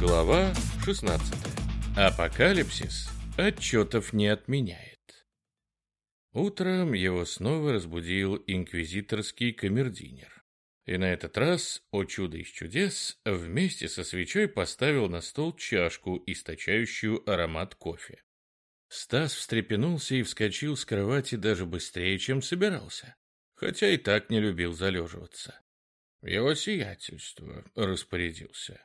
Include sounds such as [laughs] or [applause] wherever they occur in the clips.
Глава 16. Апокалипсис отчетов не отменяет. Утром его снова разбудил инквизиторский камердинер. И на этот раз, о чудо из чудес, вместе со свечой поставил на стол чашку, источающую аромат кофе. Стас встрепенулся и вскочил с кровати даже быстрее, чем собирался, хотя и так не любил залеживаться. «Его сиятельство», — распорядился.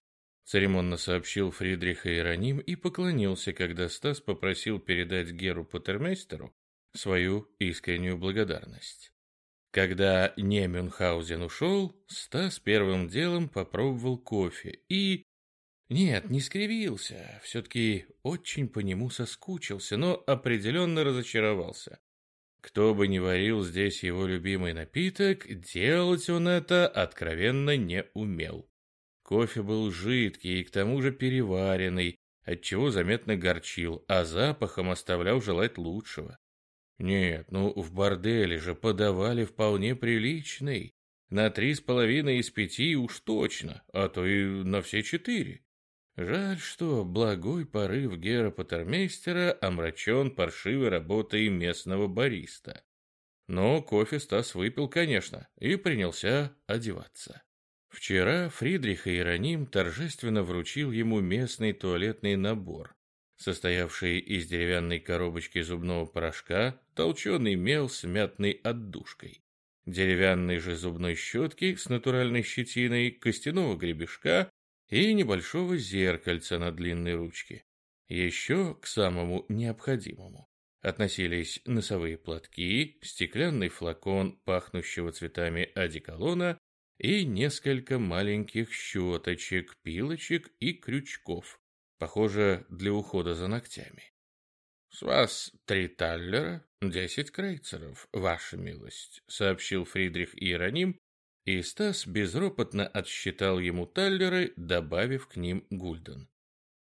Церемонно сообщил Фридрих Иероним и поклонился, когда Стас попросил передать Геру Патермейстеру свою искреннюю благодарность. Когда Немюнхаузен ушел, Стас первым делом попробовал кофе и... Нет, не скривился, все-таки очень по нему соскучился, но определенно разочаровался. Кто бы ни варил здесь его любимый напиток, делать он это откровенно не умел. Кофе был жидкий и к тому же переваренный, отчего заметно горчил, а запахом оставлял желать лучшего. Нет, ну в борделе же подавали вполне приличный. На три с половиной из пяти уж точно, а то и на все четыре. Жаль, что благой порыв Гера Патермейстера омрачен паршивой работой местного бариста. Но кофе Стас выпил, конечно, и принялся одеваться. Вчера Фридрих Иероним торжественно вручил ему местный туалетный набор, состоявший из деревянной коробочки зубного порошка, толченый мел с мятной отдушкой, деревянной же зубной щетки с натуральной щетиной, костяного гребешка и небольшого зеркальца на длинной ручке. Еще к самому необходимому относились носовые платки, стеклянный флакон пахнущего цветами одеколона и несколько маленьких щеточек, пилочек и крючков, похоже, для ухода за ногтями. «С вас три таллера, десять крейцеров, ваша милость», — сообщил Фридрих Иероним, и Стас безропотно отсчитал ему таллеры, добавив к ним гульден.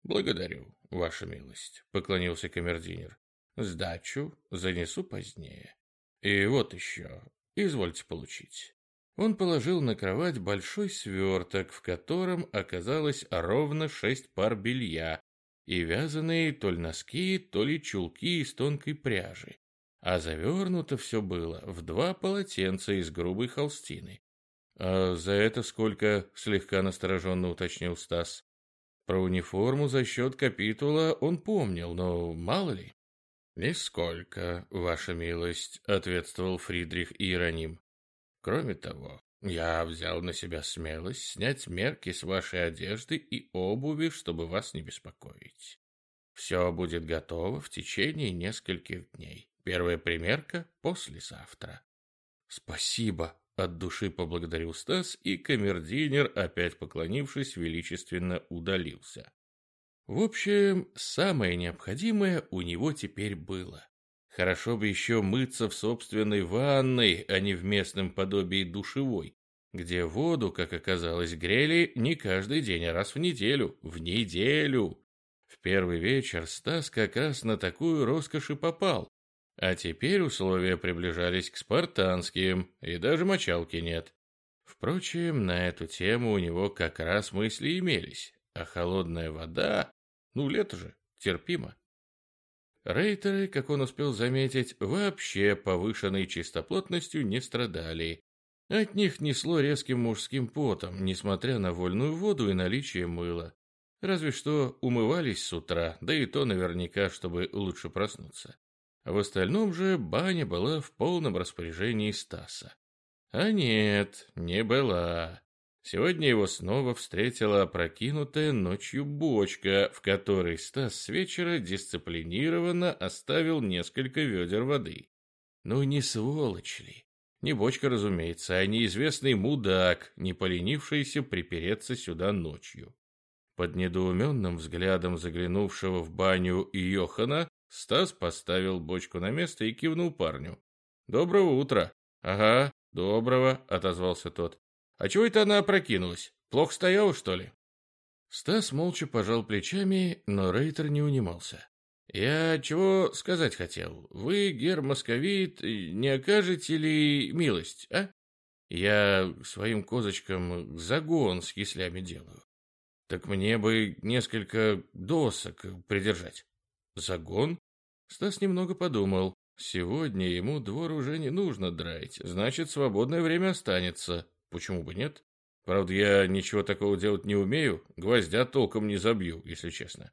«Благодарю, ваша милость», — поклонился камердинер. «Сдачу занесу позднее. И вот еще, извольте получить». Он положил на кровать большой сверток, в котором оказалось ровно шесть пар белья и вязаные то ли носки, то ли чулки из тонкой пряжи. А завернуто все было в два полотенца из грубой холстины. «А за это сколько?» — слегка настороженно уточнил Стас. Про униформу за счет капитула он помнил, но мало ли. «Нисколько, ваша милость», — ответствовал Фридрих Иероним. Кроме того, я взял на себя смелость снять мерки с вашей одежды и обуви, чтобы вас не беспокоить. Все будет готово в течение нескольких дней. Первая примерка послезавтра. Спасибо, от души поблагодарил Стас, и камердинер, опять поклонившись, величественно удалился. В общем, самое необходимое у него теперь было. Хорошо бы еще мыться в собственной ванной, а не в местном подобии душевой, где воду, как оказалось, грели не каждый день, а раз в неделю. В неделю! В первый вечер Стас как раз на такую роскошь и попал. А теперь условия приближались к спартанским, и даже мочалки нет. Впрочем, на эту тему у него как раз мысли имелись. А холодная вода... Ну, лето же, терпимо. Рейтеры, как он успел заметить, вообще повышенной чистоплотностью не страдали. От них несло резким мужским потом, несмотря на вольную воду и наличие мыла. Разве что умывались с утра, да и то наверняка, чтобы лучше проснуться. В остальном же баня была в полном распоряжении Стаса. А нет, не была. Сегодня его снова встретила опрокинутая ночью бочка, в которой Стас с вечера дисциплинированно оставил несколько ведер воды. Ну не сволочь ли? Не бочка, разумеется, а неизвестный мудак, не поленившийся припереться сюда ночью. Под недоуменным взглядом заглянувшего в баню Йохана, Стас поставил бочку на место и кивнул парню. «Доброго утра!» «Ага, доброго», — отозвался тот. А чего это она опрокинулась? Плохо стояла, что ли? Стас молча пожал плечами, но Рейтер не унимался. «Я чего сказать хотел? Вы, гер московит, не окажете ли милость, а? Я своим козочкам загон с кислями делаю». Так мне бы несколько досок придержать. Загон? Стас немного подумал. Сегодня ему двор уже не нужно драить, значит, свободное время останется. Почему бы нет? Правда, я ничего такого делать не умею, гвоздя толком не забью, если честно.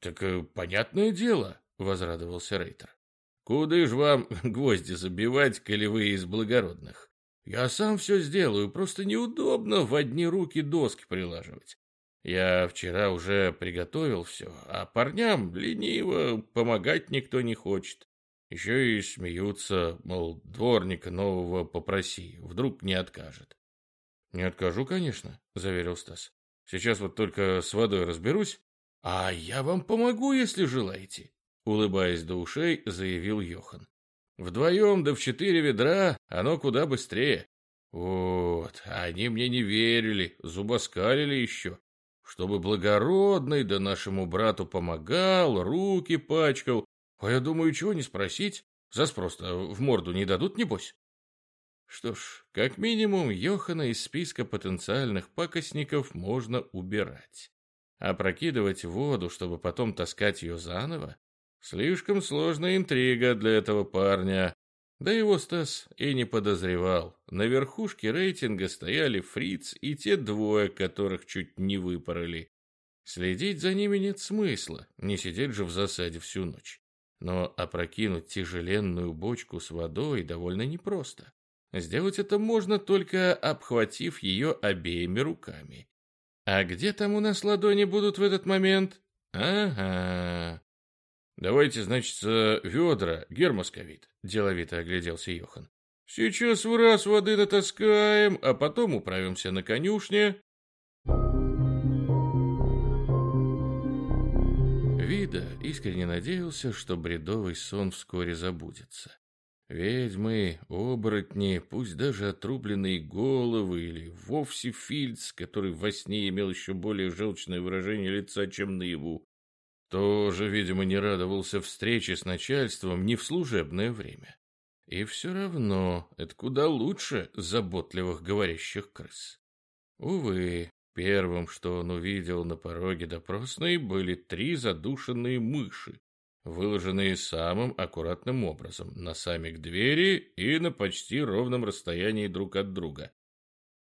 Так э, понятное дело, возрадовался Рейтер. Куда ж вам [laughs] гвозди забивать, коли вы из благородных? Я сам все сделаю, просто неудобно в одни руки доски прилаживать. Я вчера уже приготовил все, а парням лениво помогать никто не хочет. Еще и смеются, мол, дворника нового попроси, вдруг не откажет. Не откажу, конечно, заверил Стас. Сейчас вот только с водой разберусь. А я вам помогу, если желаете, улыбаясь до ушей, заявил Йохан. Вдвоем да в четыре ведра оно куда быстрее. Вот, они мне не верили, зубоскалили еще. Чтобы благородный да нашему брату помогал, руки пачкал, а я думаю, чего не спросить? За спрос-то в морду не дадут, небось? Что ж, как минимум, Йохана из списка потенциальных пакостников можно убирать. А прокидывать воду, чтобы потом таскать ее заново, слишком сложная интрига для этого парня. Да его Стас и не подозревал. На верхушке рейтинга стояли Фриц и те двое, которых чуть не выпороли. Следить за ними нет смысла, не сидеть же в засаде всю ночь но опрокинуть тяжеленную бочку с водой довольно непросто. Сделать это можно только обхватив ее обеими руками. А где там у нас ладони будут в этот момент? Ага. Давайте, значит, ведра, гермосковит, деловито огляделся Йохан. Сейчас в раз воды натаскаем, а потом управимся на конюшне. Вида искренне надеялся, что бредовый сон вскоре забудется. Ведьмы, оборотни, пусть даже отрубленные головы или вовсе Фильц, который во сне имел еще более желчное выражение лица, чем наяву, тоже, видимо, не радовался встрече с начальством не в служебное время. И все равно это куда лучше заботливых говорящих крыс. Увы, Первым, что он увидел на пороге допросной, были три задушенные мыши, выложенные самым аккуратным образом, носами к двери и на почти ровном расстоянии друг от друга.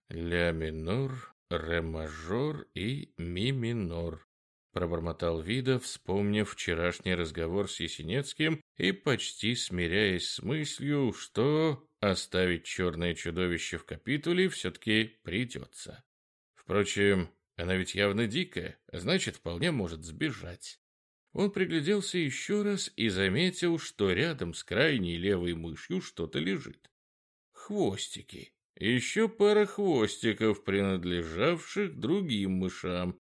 «Ля минор, ре мажор и ми минор», пробормотал Вида, вспомнив вчерашний разговор с Есенецким и почти смиряясь с мыслью, что оставить черное чудовище в капитуле все-таки придется. Впрочем, она ведь явно дикая, а значит, вполне может сбежать. Он пригляделся еще раз и заметил, что рядом с крайней левой мышью что-то лежит. Хвостики. Еще пара хвостиков, принадлежавших другим мышам.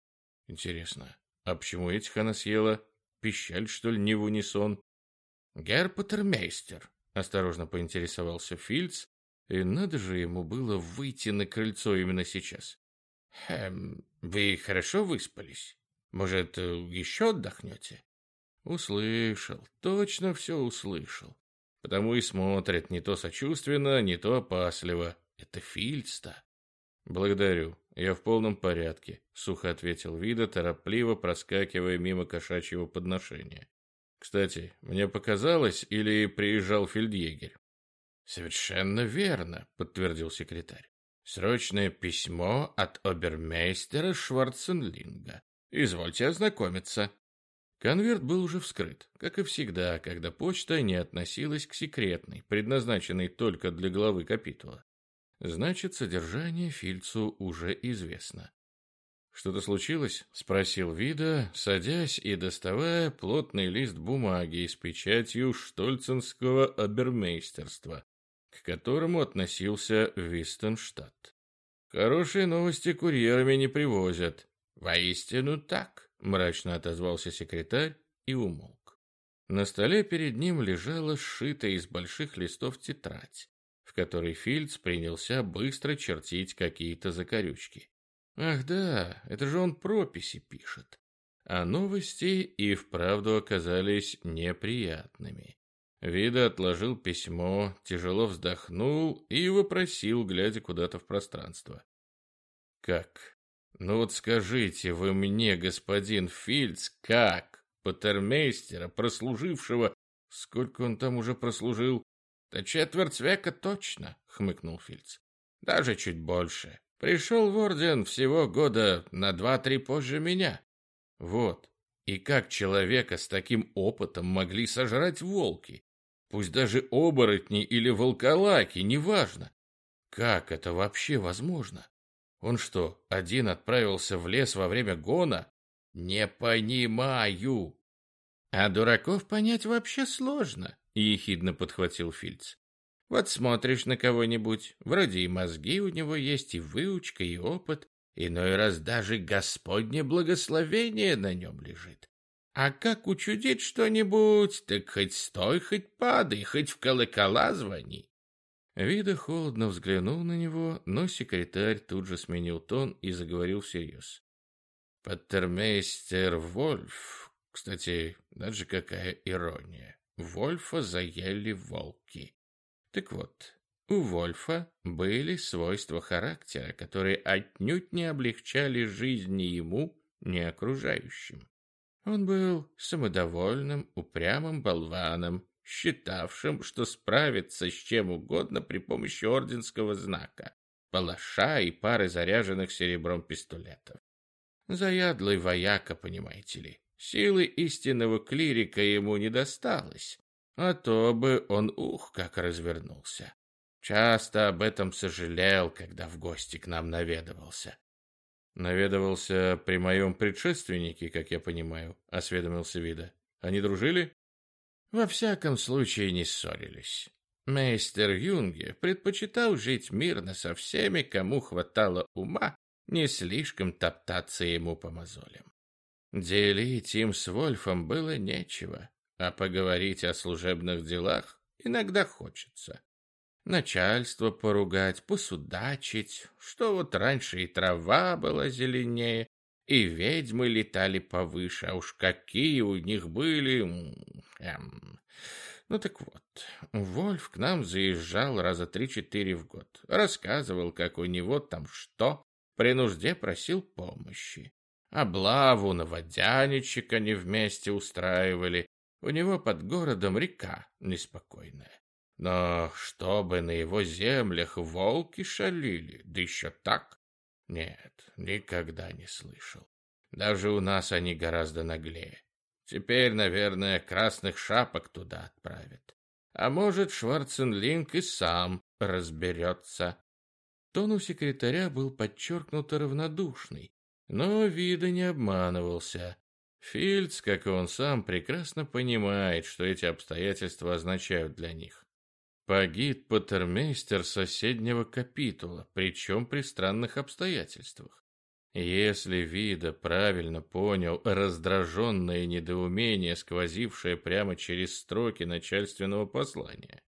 Интересно, а почему этих она съела? Пищаль, что ли, не в унисон? Герпатермейстер, осторожно поинтересовался Фильц, и надо же ему было выйти на крыльцо именно сейчас. «Хм, вы хорошо выспались? Может, еще отдохнете?» Услышал, точно все услышал. Потому и смотрит не то сочувственно, не то опасливо. Это Фильдста. «Благодарю, я в полном порядке», — сухо ответил Вида, торопливо проскакивая мимо кошачьего подношения. «Кстати, мне показалось, или приезжал фельдъегерь?» «Совершенно верно», — подтвердил секретарь. Срочное письмо от обермейстера Шварценлинга. Извольте ознакомиться. Конверт был уже вскрыт, как и всегда, когда почта не относилась к секретной, предназначенной только для главы капитула. Значит, содержание Фильцу уже известно. «Что-то случилось?» — спросил Вида, садясь и доставая плотный лист бумаги с печатью штольценского обермейстерства, к которому относился Вистенштадт. «Хорошие новости курьерами не привозят». «Воистину так», — мрачно отозвался секретарь и умолк. На столе перед ним лежала сшитая из больших листов тетрадь, в которой Фильдс принялся быстро чертить какие-то закорючки. «Ах да, это же он прописи пишет». А новости и вправду оказались неприятными. Вида отложил письмо, тяжело вздохнул и вопросил, глядя куда-то в пространство. «Как? Ну вот скажите вы мне, господин Фильц, как патермейстера, прослужившего... Сколько он там уже прослужил? Да четверть века точно, хмыкнул Фильц. Даже чуть больше. Пришел в орден всего года на два-три позже меня. Вот. И как человека с таким опытом могли сожрать волки? Пусть даже оборотни или волколаки, неважно. Как это вообще возможно? Он что, один отправился в лес во время гона? Не понимаю. А дураков понять вообще сложно, ехидно подхватил Фильц. Вот смотришь на кого-нибудь, вроде и мозги у него есть, и выучка, и опыт, иной раз даже Господне благословение на нем лежит. А как учудить что-нибудь, так хоть стой, хоть падай, хоть в колокола звони. Вида холодно взглянул на него, но секретарь тут же сменил тон и заговорил всерьез. Паттермейстер Вольф... Кстати, даже какая ирония. Вольфа заели волки. Так вот, у Вольфа были свойства характера, которые отнюдь не облегчали жизнь ни ему, ни окружающим. Он был самодовольным, упрямым болваном, считавшим, что справится с чем угодно при помощи орденского знака, палаша и пары заряженных серебром пистолетов. Заядлый вояка, понимаете ли. Силы истинного клирика ему не досталось, а то бы он ух как развернулся. Часто об этом сожалел, когда в гости к нам наведывался. Наведывался при моем предшественнике, как я понимаю, осведомился Вида. Они дружили? Во всяком случае, не ссорились. Мейстер Юнге предпочитал жить мирно со всеми, кому хватало ума не слишком топтаться ему по мозолям. Делить им с Вольфом было нечего, а поговорить о служебных делах иногда хочется. Начальство поругать, посудачить, что вот раньше и трава была зеленее, и ведьмы летали повыше, а уж какие у них были... Эм. Ну так вот, Вольф к нам заезжал раза три-четыре в год. Рассказывал, как у него там что, при нужде просил помощи. Облаву на водяничек они вместе устраивали. У него под городом река неспокойная. Но чтобы на его землях волки шалили, да еще так, нет, никогда не слышал. Даже у нас они гораздо наглее. Теперь, наверное, красных шапок туда отправят. А может, Шварценлинг и сам разберется. Тон у секретаря был подчеркнуто равнодушный, но вида не обманывался. Фильдс, как и он сам, прекрасно понимает, что эти обстоятельства означают для них. Погиб патермейстер соседнего капитула, причем при странных обстоятельствах. Если Вида правильно понял раздраженное недоумение, сквозившее прямо через строки начальственного послания,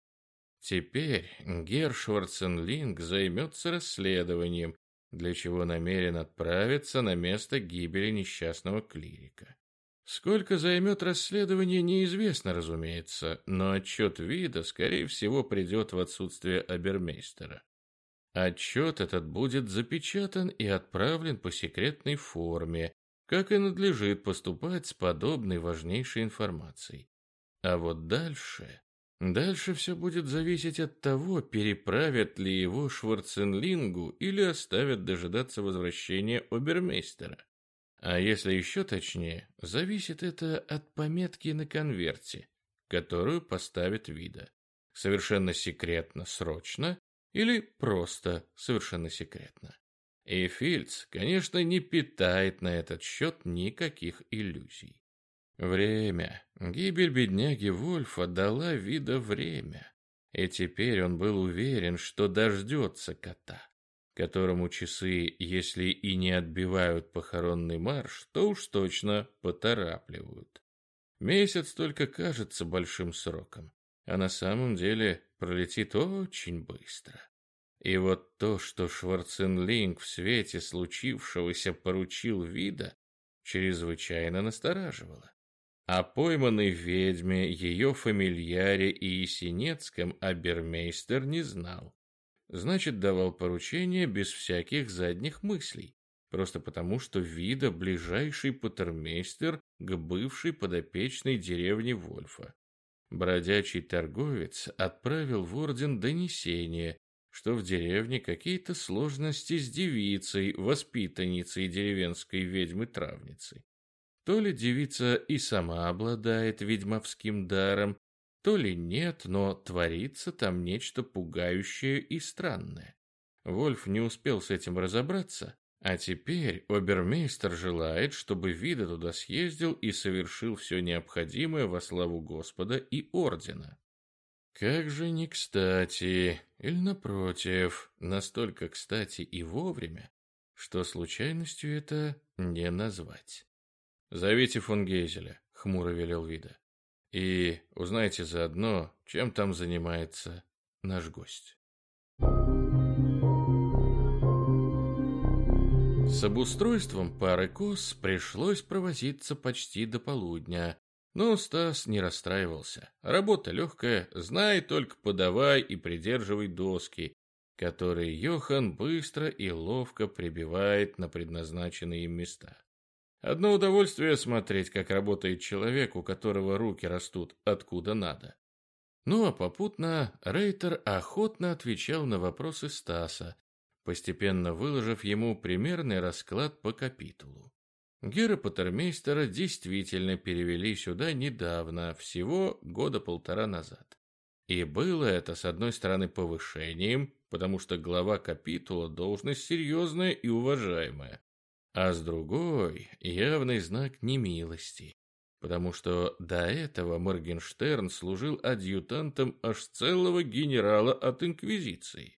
теперь Гершварценлинг займется расследованием, для чего намерен отправиться на место гибели несчастного клирика. Сколько займет расследование, неизвестно, разумеется, но отчет вида, скорее всего, придет в отсутствие обермейстера. Отчет этот будет запечатан и отправлен по секретной форме, как и надлежит поступать с подобной важнейшей информацией. А вот дальше... Дальше все будет зависеть от того, переправят ли его Шварценлингу или оставят дожидаться возвращения обермейстера. А если еще точнее, зависит это от пометки на конверте, которую поставит вида. Совершенно секретно, срочно или просто совершенно секретно. И Фильдс, конечно, не питает на этот счет никаких иллюзий. Время. Гибель бедняги Вольфа дала вида время. И теперь он был уверен, что дождется кота которому часы, если и не отбивают похоронный марш, то уж точно поторапливают. Месяц только кажется большим сроком, а на самом деле пролетит очень быстро. И вот то, что Шварценлинг в свете случившегося поручил вида, чрезвычайно настораживало. О пойманной ведьме, ее фамильяре и Есенецком обермейстер не знал значит, давал поручения без всяких задних мыслей. просто потому, что Вида ближайший патермейстер к бывшей подопечной деревне Вольфа. Бродячий торговец отправил в орден донесение, что в деревне какие-то сложности с девицей, воспитанницей деревенской ведьмы-травницы. То ли девица и сама обладает ведьмовским даром, то ли нет, но творится там нечто пугающее и странное. Вольф не успел с этим разобраться, а теперь обермейстер желает, чтобы Вида туда съездил и совершил все необходимое во славу Господа и Ордена. Как же не кстати, или напротив, настолько кстати и вовремя, что случайностью это не назвать. «Зовите фон Гейзеля», — хмуро велел Вида. «И узнайте заодно, чем там занимается наш гость». С обустройством пары коз пришлось провозиться почти до полудня. Но Стас не расстраивался. Работа легкая, знай только подавай и придерживай доски, которые Йохан быстро и ловко прибивает на предназначенные им места. Одно удовольствие смотреть, как работает человек, у которого руки растут откуда надо. Ну а попутно Рейтер охотно отвечал на вопросы Стаса, постепенно выложив ему примерный расклад по капитулу. Гера Патермейстера действительно перевели сюда недавно, всего года полтора назад. И было это, с одной стороны, повышением, потому что глава капитула – должность серьезная и уважаемая, а с другой – явный знак немилости, потому что до этого Моргенштерн служил адъютантом аж целого генерала от Инквизиции.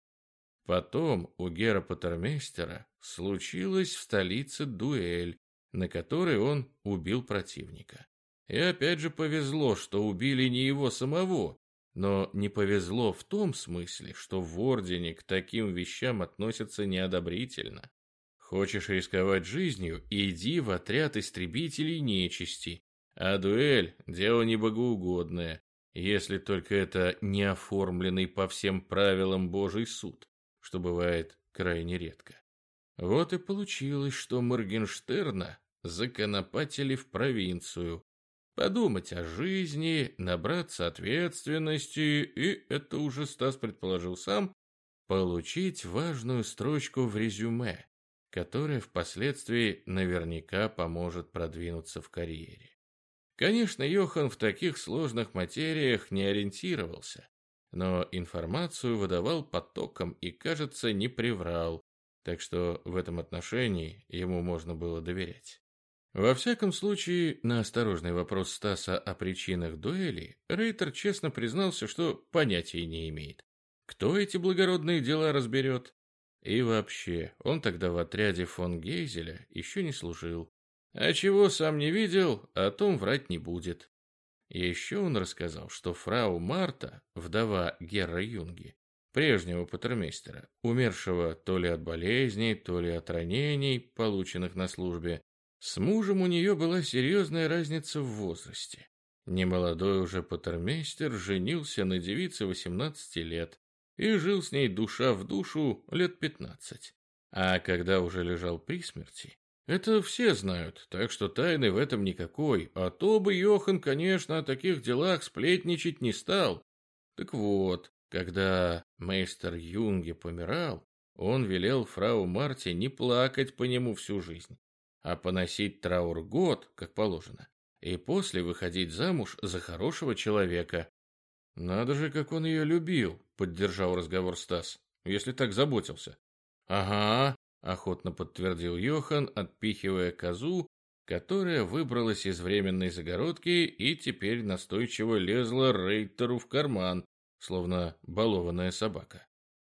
Потом у Гера Патермейстера случилась в столице дуэль, на которой он убил противника. И опять же повезло, что убили не его самого, но не повезло в том смысле, что в Ордене к таким вещам относятся неодобрительно. Хочешь рисковать жизнью, иди в отряд истребителей нечисти, а дуэль – дело небогоугодное, если только это не оформленный по всем правилам Божий суд что бывает крайне редко. Вот и получилось, что Моргенштерна законопатили в провинцию. Подумать о жизни, набраться ответственности, и это уже Стас предположил сам, получить важную строчку в резюме, которая впоследствии наверняка поможет продвинуться в карьере. Конечно, Йохан в таких сложных материях не ориентировался, но информацию выдавал потоком и, кажется, не приврал, так что в этом отношении ему можно было доверять. Во всяком случае, на осторожный вопрос Стаса о причинах дуэли, Рейтер честно признался, что понятия не имеет. Кто эти благородные дела разберет? И вообще, он тогда в отряде фон Гейзеля еще не служил. А чего сам не видел, о том врать не будет. Еще он рассказал, что фрау Марта, вдова Герра Юнги, прежнего патермейстера, умершего то ли от болезней, то ли от ранений, полученных на службе, с мужем у нее была серьезная разница в возрасте. Немолодой уже патермейстер женился на девице 18 лет и жил с ней душа в душу лет 15. А когда уже лежал при смерти, это все знают, так что тайны в этом никакой, а то бы Йохан, конечно, о таких делах сплетничать не стал. Так вот, когда мейстер Юнге помирал, он велел фрау Марте не плакать по нему всю жизнь, а поносить траур год, как положено, и после выходить замуж за хорошего человека. «Надо же, как он ее любил», — поддержал разговор Стас, — «если так заботился». «Ага, охотно подтвердил Йохан, отпихивая козу, которая выбралась из временной загородки и теперь настойчиво лезла Рейтеру в карман, словно балованная собака.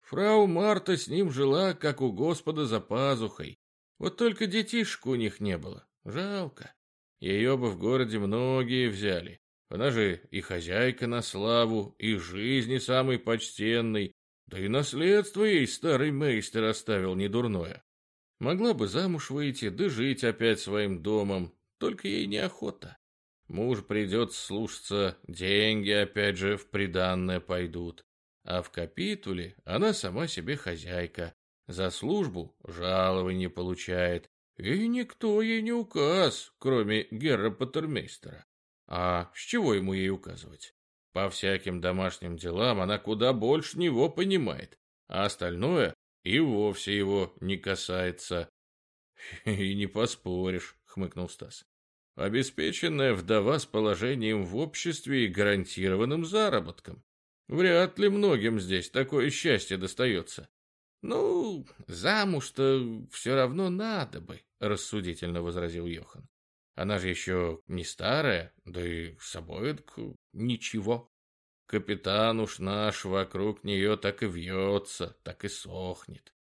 Фрау Марта с ним жила, как у Господа, за пазухой. Вот только детишек у них не было. Жалко. Ее бы в городе многие взяли. Она же и хозяйка на славу, и жизни самой почтенной, да и наследство ей старый мейстер оставил недурное. Могла бы замуж выйти, да жить опять своим домом, только ей неохота. Муж придет слушаться, деньги опять же в приданное пойдут. А в капитуле она сама себе хозяйка. За службу жалование получает, и никто ей не указ, кроме Герра Паттермейстера. А с чего ему ей указывать? По всяким домашним делам она куда больше него понимает, а остальное и вовсе его не касается. [laughs] И не поспоришь, хмыкнул Стас. Обеспеченная вдова с положением в обществе и гарантированным заработком. Вряд ли многим здесь такое счастье достается. Ну, замуж-то все равно надо бы, рассудительно возразил Йохан. Она же еще не старая, да и собой ничего. Капитан уж наш вокруг нее так и вьется, так и сохнет.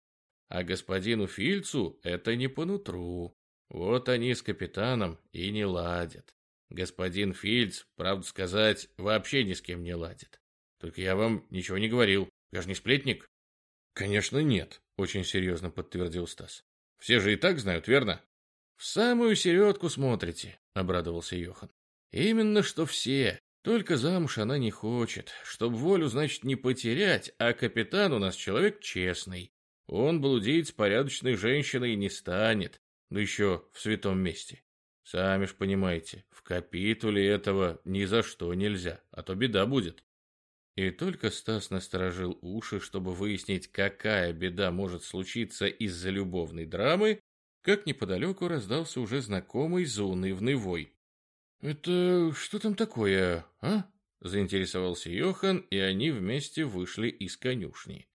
А господину Фильцу это не по нутру. Вот они с капитаном и не ладят. Господин Фильц, правду сказать, вообще ни с кем не ладит. Только я вам ничего не говорил. Я же не сплетник. Конечно, нет, очень серьезно подтвердил Стас. Все же и так знают, верно? В самую середку смотрите, обрадовался Йохан. Именно что все. Только замуж она не хочет. Чтоб волю, значит, не потерять, а капитан у нас человек честный. Он блудить с порядочной женщиной не станет, да еще в святом месте. Сами ж понимаете, в капитуле этого ни за что нельзя, а то беда будет. И только Стас насторожил уши, чтобы выяснить, какая беда может случиться из-за любовной драмы, как неподалеку раздался уже знакомый заунывный вой. «Это что там такое, а?» — заинтересовался Йохан, и они вместе вышли из конюшни.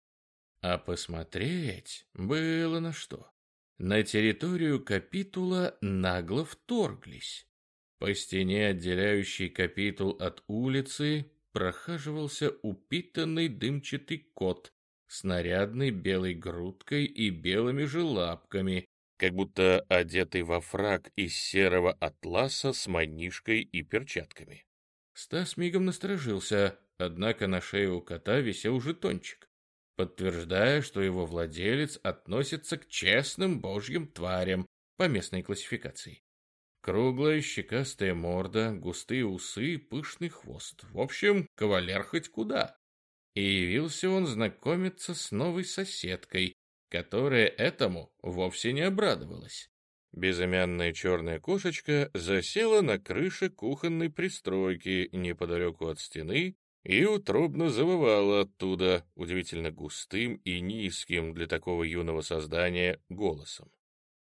А посмотреть было на что. На территорию капитула нагло вторглись. По стене, отделяющей капитул от улицы, прохаживался упитанный дымчатый кот с нарядной белой грудкой и белыми же лапками, как будто одетый во фраг из серого атласа с манишкой и перчатками. Стас мигом насторожился, однако на шее у кота висел жетончик, подтверждая, что его владелец относится к честным божьим тварям по местной классификации. Круглая щекастая морда, густые усы, пышный хвост. В общем, кавалер хоть куда. И явился он знакомиться с новой соседкой, которая этому вовсе не обрадовалась. Безымянная черная кошечка засела на крыше кухонной пристройки неподалеку от стены и утробно завывала оттуда удивительно густым и низким для такого юного создания голосом.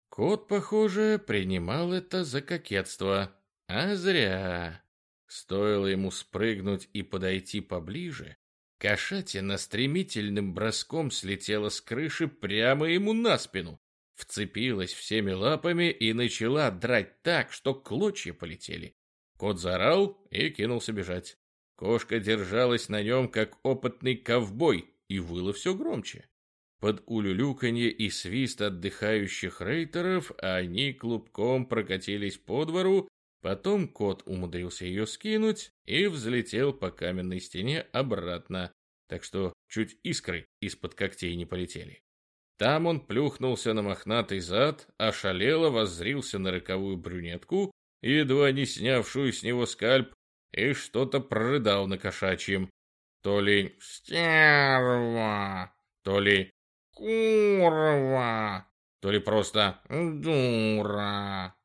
Кот, похоже, принимал это за кокетство, а зря. Стоило ему спрыгнуть и подойти поближе, Кошатина стремительным броском слетела с крыши прямо ему на спину, вцепилась всеми лапами и начала драть так, что клочья полетели. Кот заорал и кинулся бежать. Кошка держалась на нем, как опытный ковбой, и выла все громче. Под улюлюканье и свист отдыхающих рейтеров они клубком прокатились по двору Потом кот умудрился ее скинуть и взлетел по каменной стене обратно, так что чуть искры из-под когтей не полетели. Там он плюхнулся на мохнатый зад, ошалело воззрился на роковую брюнетку, едва не снявшую с него скальп, и что-то прорыдал на кошачьем. То ли «стерва», то ли «курва», то ли просто «дура».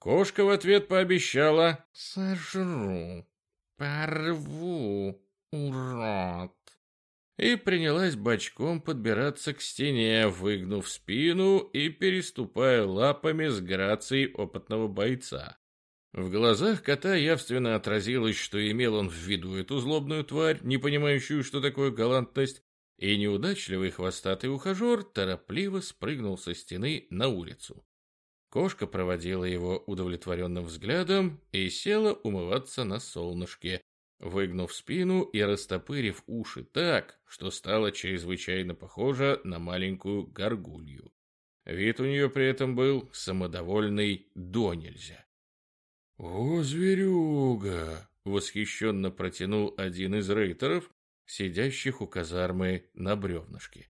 Кошка в ответ пообещала «Сожру, порву, урод!» и принялась бочком подбираться к стене, выгнув спину и переступая лапами с грацией опытного бойца. В глазах кота явственно отразилось, что имел он в виду эту злобную тварь, не понимающую, что такое галантность, и неудачливый хвостатый ухажер торопливо спрыгнул со стены на улицу. Кошка проводила его удовлетворенным взглядом и села умываться на солнышке, выгнув спину и растопырив уши так, что стало чрезвычайно похоже на маленькую горгулью. Вид у нее при этом был самодовольный до нельзя. «О, зверюга!» — восхищенно протянул один из рейтеров, сидящих у казармы на бревнышке.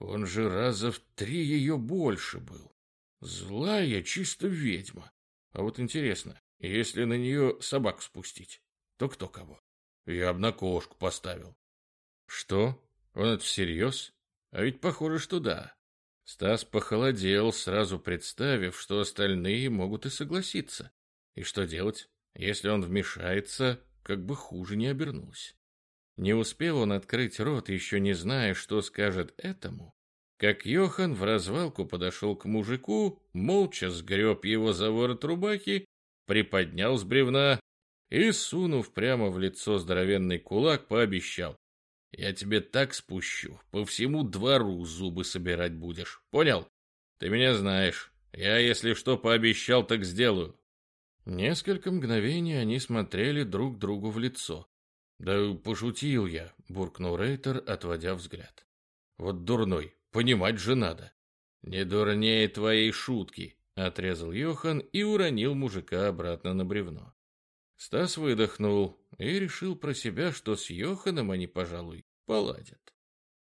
«Он же раза в три ее больше был. Злая чисто ведьма. А вот интересно, если на нее собак спустить, то кто кого? Я б на кошку поставил. Что? Он это всерьез? А ведь похоже, что да. Стас похолодел, сразу представив, что остальные могут и согласиться. И что делать, если он вмешается, как бы хуже не обернулось. Не успел он открыть рот, еще не зная, что скажет этому, как Йохан в развалку подошел к мужику, молча сгреб его за ворот рубахи, приподнял с бревна и, сунув прямо в лицо здоровенный кулак, пообещал. «Я тебе так спущу, по всему двору зубы собирать будешь. Понял? Ты меня знаешь. Я, если что пообещал, так сделаю». Несколько мгновений они смотрели друг другу в лицо. «Да пошутил я», — буркнул Рейтер, отводя взгляд. «Вот дурной, понимать же надо». «Не дурнее твоей шутки», — отрезал Йохан и уронил мужика обратно на бревно. Стас выдохнул и решил про себя, что с Йоханом они, пожалуй, поладят.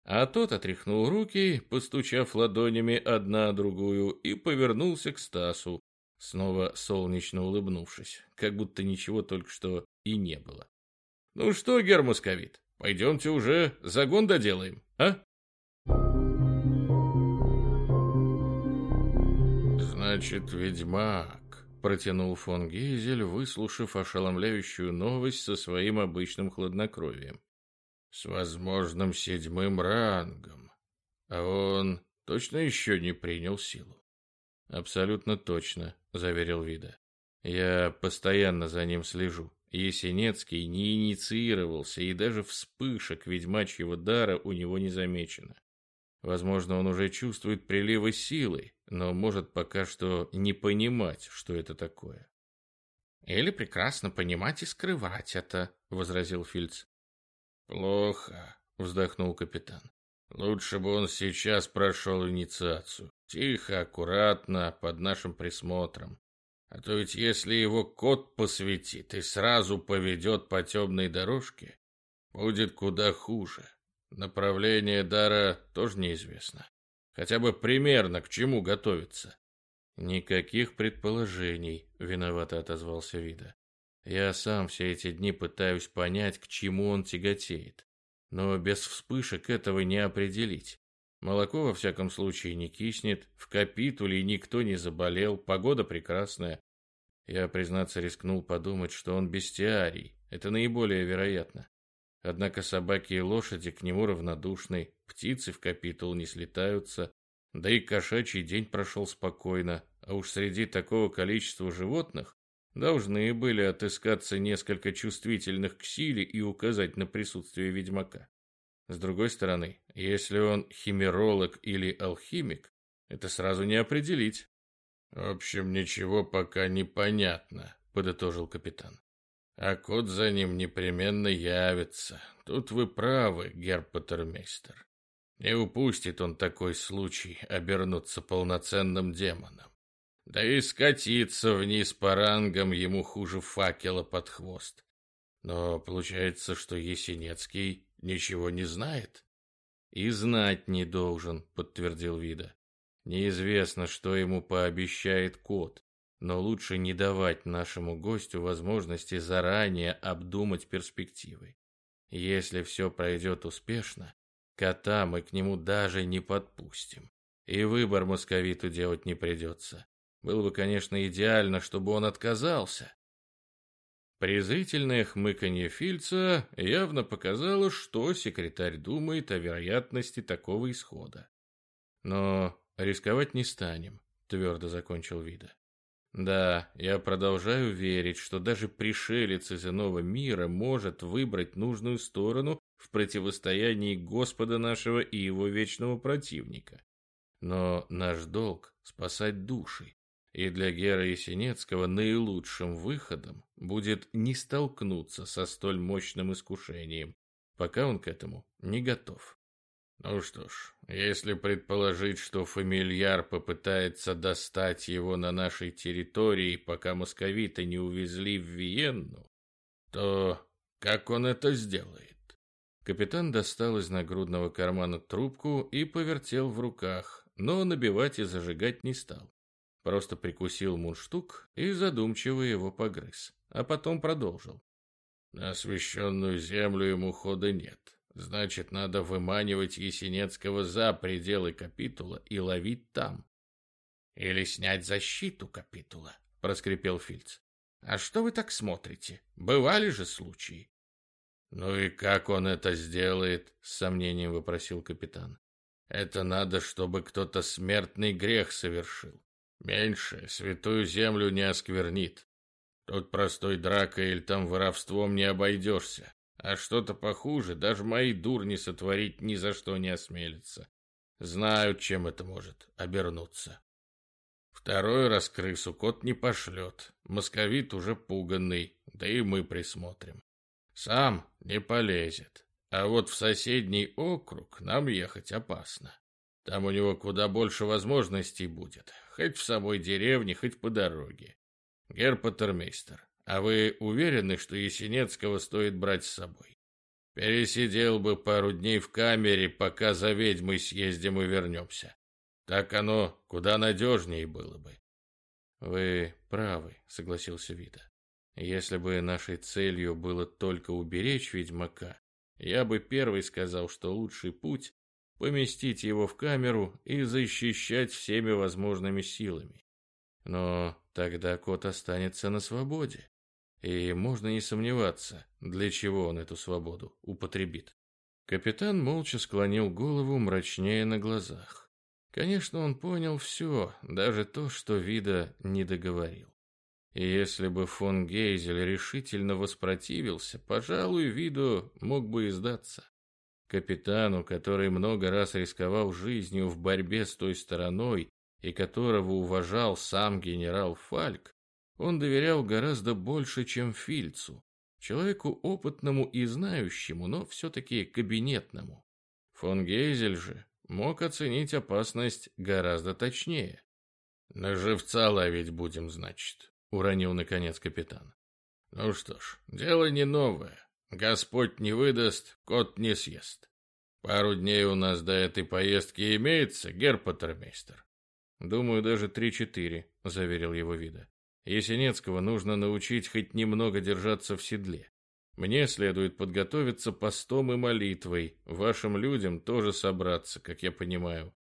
А тот отряхнул руки, постучав ладонями одна другую, и повернулся к Стасу, снова солнечно улыбнувшись, как будто ничего только что и не было. Ну что, гермосковит, пойдемте уже загон доделаем, а? Значит, ведьмак, протянул фон Гейзель, выслушав ошеломляющую новость со своим обычным хладнокровием. С возможным седьмым рангом. А он точно еще не принял силу. Абсолютно точно, заверил Вида. Я постоянно за ним слежу. Есенецкий не инициировался, и даже вспышек ведьмачьего дара у него не замечено. Возможно, он уже чувствует приливы силы, но может пока что не понимать, что это такое. «Или прекрасно понимать и скрывать это», — возразил Фильц. «Плохо», — вздохнул капитан. «Лучше бы он сейчас прошел инициацию. Тихо, аккуратно, под нашим присмотром. А то ведь если его кот посветит и сразу поведет по темной дорожке, будет куда хуже. Направление дара тоже неизвестно. Хотя бы примерно к чему готовиться. Никаких предположений, виновато отозвался Вида. Я сам все эти дни пытаюсь понять, к чему он тяготеет. Но без вспышек этого не определить. Молоко, во всяком случае, не киснет, в капитуле никто не заболел, погода прекрасная. Я, признаться, рискнул подумать, что он бестиарий. Это наиболее вероятно. Однако собаки и лошади к нему равнодушны, птицы в капитул не слетаются, да и кошачий день прошел спокойно, а уж среди такого количества животных должны были отыскаться несколько чувствительных к силе и указать на присутствие ведьмака. С другой стороны, если он химеролог или алхимик, это сразу не определить. В общем, ничего пока не понятно, подытожил капитан. А кот за ним непременно явится. Тут вы правы, герпатермейстер. Не упустит он такой случай обернуться полноценным демоном. Да и скатиться вниз по рангам ему хуже факела под хвост. Но получается, что Есенецкий Ничего не знает? И знать не должен, подтвердил Вида. Неизвестно, что ему пообещает кот, но лучше не давать нашему гостю возможности заранее обдумать перспективы. Если все пройдет успешно, кота мы к нему даже не подпустим. И выбор московиту делать не придется. Было бы, конечно, идеально, чтобы он отказался, Презрительное хмыканье Фильца явно показало, что секретарь думает о вероятности такого исхода. Но рисковать не станем, твердо закончил Вида. Да, я продолжаю верить, что даже пришелец из иного мира может выбрать нужную сторону в противостоянии Господа нашего и его вечного противника. Но наш долг — спасать души, и для Гера Есенецкого наилучшим выходом будет не столкнуться со столь мощным искушением, пока он к этому не готов. Ну что ж, если предположить, что фамильяр попытается достать его на нашей территории, пока московиты не увезли в Виенну, то как он это сделает? Капитан достал из нагрудного кармана трубку и повертел в руках, но набивать и зажигать не стал. Просто прикусил мундштук и задумчиво его погрыз, а потом продолжил. На освященную землю ему хода нет. Значит, надо выманивать Есенецкого за пределы капитула и ловить там. Или снять защиту капитула, проскрипел Фильц. А что вы так смотрите? Бывали же случаи. Ну и как он это сделает? С сомнением вопросил капитан. Это надо, чтобы кто-то смертный грех совершил. Меньше святую землю не осквернит. Тут простой дракой или там воровством не обойдешься. А что-то похуже даже мои дурни сотворить ни за что не осмелятся. Знают, чем это может обернуться. Второй раз крысу кот не пошлет. Московит уже пуганный, да и мы присмотрим. Сам не полезет. А вот в соседний округ нам ехать опасно. Там у него куда больше возможностей будет, хоть в самой деревне, хоть по дороге. Герпатермейстер, а вы уверены, что Есенецкого стоит брать с собой? Пересидел бы пару дней в камере, пока за ведьмой съездим и вернемся. Так оно куда надежнее было бы. Вы правы, согласился Вида. Если бы нашей целью было только уберечь ведьмака, я бы первый сказал, что лучший путь поместить его в камеру и защищать всеми возможными силами. Но тогда кот останется на свободе. И можно не сомневаться, для чего он эту свободу употребит. Капитан молча склонил голову, мрачнее на глазах. Конечно, он понял все, даже то, что Вида не договорил. И если бы фон Гейзель решительно воспротивился, пожалуй, Виду мог бы и сдаться. Капитану, который много раз рисковал жизнью в борьбе с той стороной и которого уважал сам генерал Фальк, он доверял гораздо больше, чем Фильцу, человеку опытному и знающему, но все-таки кабинетному. Фон Гейзель же мог оценить опасность гораздо точнее. «На живца ловить будем, значит», — уронил наконец капитан. «Ну что ж, дело не новое. Господь не выдаст, кот не съест. Пару дней у нас до этой поездки имеется, герпатермейстер. Думаю, даже три-четыре, заверил его вида. Есенецкого нужно научить хоть немного держаться в седле. Мне следует подготовиться постом и молитвой, вашим людям тоже собраться, как я понимаю.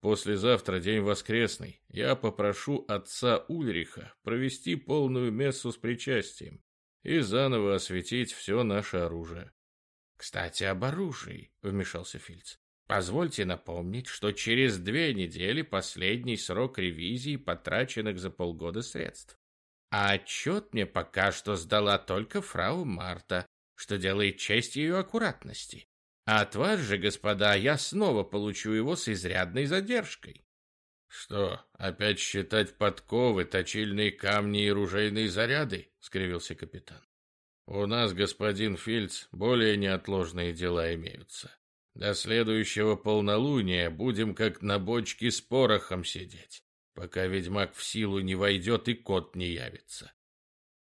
Послезавтра день воскресный. Я попрошу отца Ульриха провести полную мессу с причастием и заново осветить все наше оружие. Кстати, об оружии, вмешался Фильц. Позвольте напомнить, что через две недели последний срок ревизии потраченных за полгода средств. А отчет мне пока что сдала только фрау Марта, что делает честь ее аккуратности. А от вас же, господа, я снова получу его с изрядной задержкой. Что, опять считать подковы, точильные камни и ружейные заряды? скривился капитан. У нас, господин Фильц, более неотложные дела имеются. До следующего полнолуния будем как на бочке с порохом сидеть, пока ведьмак в силу не войдет и кот не явится.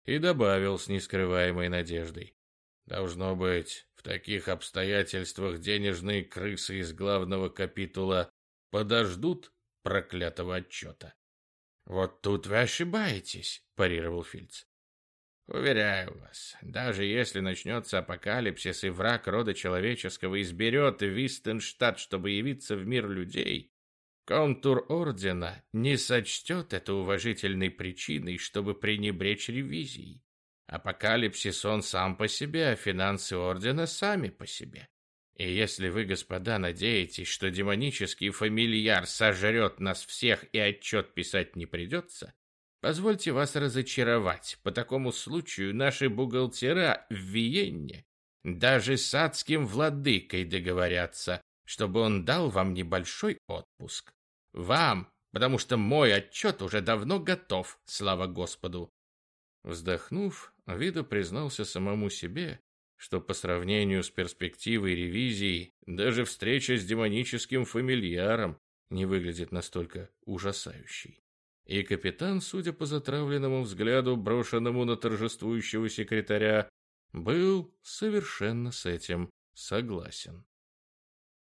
И добавил с нескрываемой надеждой. Должно быть, в таких обстоятельствах денежные крысы из главного капитула подождут проклятого отчета. Вот тут вы ошибаетесь, парировал Фильц. Уверяю вас, даже если начнется апокалипсис и враг рода человеческого изберет Вистенштадт, чтобы явиться в мир людей, контур ордена не сочтет это уважительной причиной, чтобы пренебречь ревизией. Апокалипсис он сам по себе, а финансы ордена сами по себе. И если вы, господа, надеетесь, что демонический фамильяр сожрет нас всех и отчет писать не придется, Позвольте вас разочаровать. По такому случаю наши бухгалтера в Виенне даже с адским владыкой договорятся, чтобы он дал вам небольшой отпуск. Вам, потому что мой отчет уже давно готов, слава Господу. Вздохнув, Вида признался самому себе, что по сравнению с перспективой ревизии даже встреча с демоническим фамильяром не выглядит настолько ужасающей. И капитан, судя по затравленному взгляду, брошенному на торжествующего секретаря, был совершенно с этим согласен.